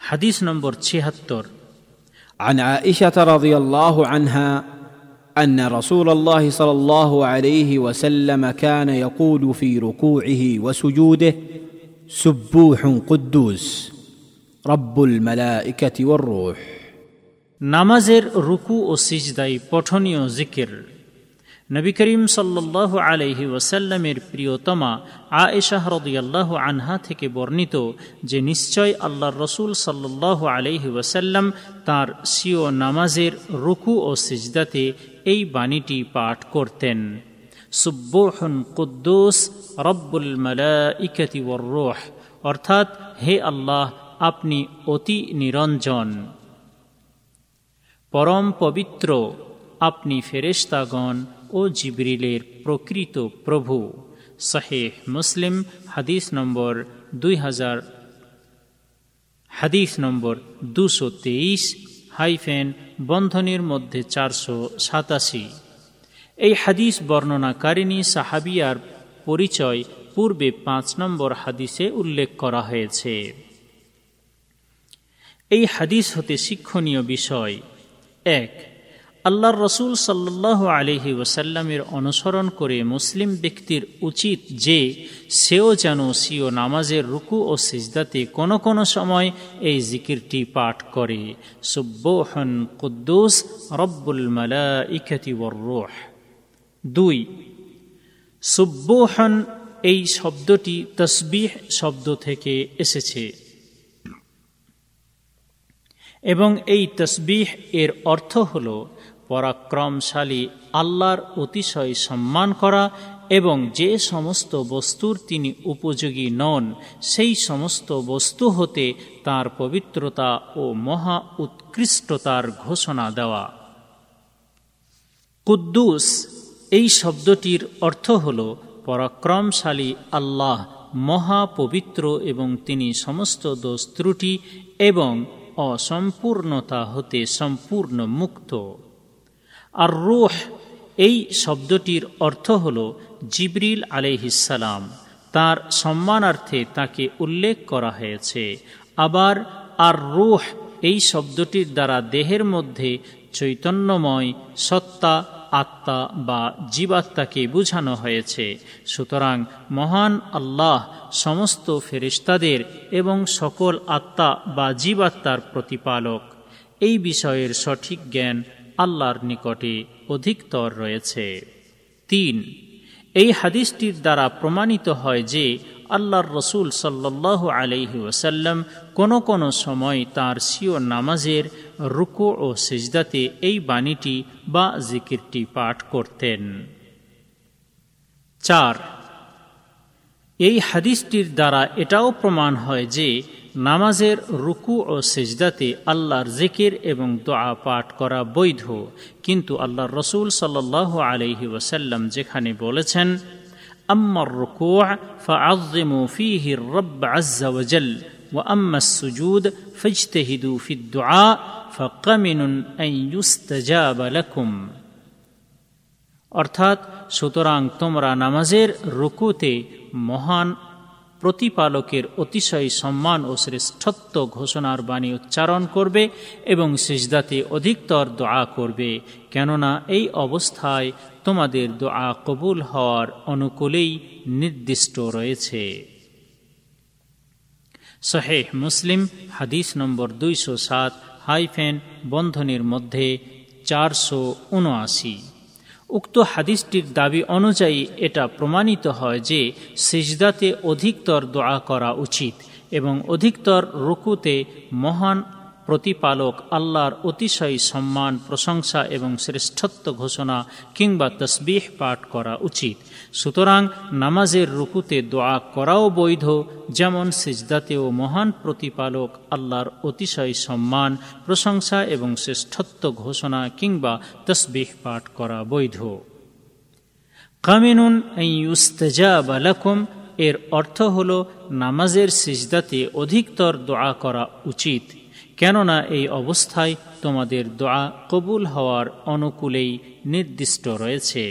হাদিস নম্বর ছিয়াত্তর عن عائشه رضي الله عنها ان رسول الله صلى الله عليه وسلم كان يقول في ركوعه وسجوده سبوح قدوس رب الملائكه والروح নামাজের রুকু ও সিজদাই পঠনীয় জিকির নবী করিম সাল্লাহ আলহি ওসাল্লামের প্রিয়তমা আয়েশাহ রদিয়াল্লাহ আনহা থেকে বর্ণিত যে নিশ্চয় আল্লাহ রসুল সাল্লাহ আলহি ওসাল্লাম তার সিও নামাজের রুকু ও সিজদাতে এই বাণীটি পাঠ করতেন। সুব্বোহন কুদ্দুস রব্বুল মালাইকাতি ওয়ার অর্থাৎ, হে আল্লাহ, আপনি অতি নিরঞ্জন। পরম পবিত্র, আপনি ফেরেশতাগণ ও জিবরিলের প্রকৃত প্রভু। শাহেহ মুসলিম, হাদিস নম্বর দুই হাজার, হাদিস নম্বর দুশো তেইশ, হাইফেন বন্ধনের মধ্যে চারশো সাতাশি। এই হাদিস বর্ণনাকারিণী সাহাবিয়ার পরিচয় পূর্বে পাঁচ নম্বর হাদিসে উল্লেখ করা হয়েছে। এই হাদিস হতে শিক্ষণীয় বিষয়। এক আল্লাহর রসুল সাল্লাহ আলহি ওসাল্লামের অনুসরণ করে মুসলিম ব্যক্তির উচিত যে সেও যেন সিও নামাজের রুকু ও সিজদাতে কোনো কোনো সময় এই জিকিরটি পাঠ করে। সুব্বোহন কুদ্দুস রব্বুল মালা ইখতি রোহ। দুই সুব্বোহন এই শব্দটি তসবিহ শব্দ থেকে এসেছে। এবং এই তসবিহ এর অর্থ হল পরাক্রমশালী, আল্লাহর অতিশয় সম্মান করা এবং যে সমস্ত বস্তুর তিনি উপযোগী নন, সেই সমস্ত বস্তু হতে তার পবিত্রতা ও মহা উৎকৃষ্টতার ঘোষণা দেওয়া। কুদ্দুস, এই শব্দটির অর্থ হল পরাক্রমশালী আল্লাহ, মহা পবিত্র এবং তিনি সমস্ত দোষ ত্রুটি এবং অসম্পূর্ণতা হতে সম্পূর্ণ মুক্ত। আর রুহ, এই শব্দটির অর্থ হল জিবরিল আলহিসাল্লাম তার সম্মানার্থে তাকে উল্লেখ করা হয়েছে। আবার আর রুহ, এই শব্দটির দ্বারা দেহের মধ্যে চৈতন্যময় সত্তা, আত্মা বা জীবাত্মাকে বুঝানো হয়েছে। সুতরাং মহান আল্লাহ সমস্ত ফেরিস্তাদের এবং সকল আত্মা বা জীবাত্মার প্রতিপালক। এই বিষয়ের সঠিক জ্ঞান আল্লাহর নিকটে অধিকতর রয়েছে। তিন, এই হাদিসটির দ্বারা প্রমাণিত হয় যে আল্লাহর রসুল সাল্লাহ আলহি ওসাল্লাম কোনো কোনো সময় তার সিও নামাজের রুকু ও সিজদাতে এই বাণীটি বা জিকিরটি পাঠ করতেন। চার, এই হাদিসটির দ্বারা এটাও প্রমাণ হয় যে নামাজের রুকু ও সেজদাতে আল্লাহর জিকির এবং দোয়া পাঠ করা বৈধ কিন্তু আল্লাহর রসুল সাল্লাহ আলহি ওসাল্লাম যেখানে বলেছেন أما الركوع فعظموا فيه الرب عز وجل وأما السجود فاجتهدوا في الدعاء فقمن أن يستجاب لكم অর্থাৎ সুতরাং তোমরা নামাজের রুকুতে মহান প্রতিপালকের অতিশয় সম্মান ও শ্রেষ্ঠত্ব ঘোষণার বাণী উচ্চারণ করবে এবং সিজদাতে অধিকতর দোয়া করবে। কেননা এই অবস্থায় তোমাদের দোয়া কবুল হওয়ার অনুকূলেই নির্দিষ্ট রয়েছে। শহেহ মুসলিম, হাদিস নম্বর দুইশো সাত, হাইফেন বন্ধনের মধ্যে চারশো উনআশি। উক্ত হাদিসটির দাবি অনুযায়ী এটা প্রমাণিত হয় যে সিজদাতে অধিকতর দোয়া করা উচিত এবং অধিকতর রুকুতে মহান প্রতিপালক আল্লাহর অতিশয় সম্মান, প্রশংসা এবং শ্রেষ্ঠত্ব ঘোষণা কিংবা তসবিহ পাঠ করা উচিত। সুতরাং নামাজের রুকুতে দোয়া করাও বৈধ, যেমন সিজদাতেও মহান প্রতিপালক আল্লাহর অতিশয় সম্মান, প্রশংসা এবং শ্রেষ্ঠত্ব ঘোষণা কিংবা তসবিহ পাঠ করা বৈধ। কামিনুন বালাকুম এর অর্থ হল নামাজের সিজদাতে অধিকতর দোয়া করা উচিত। কেননা এই অবস্থায় তোমাদের দোয়া কবুল হওয়ার অনুকূলেই নির্দিষ্ট রয়েছে।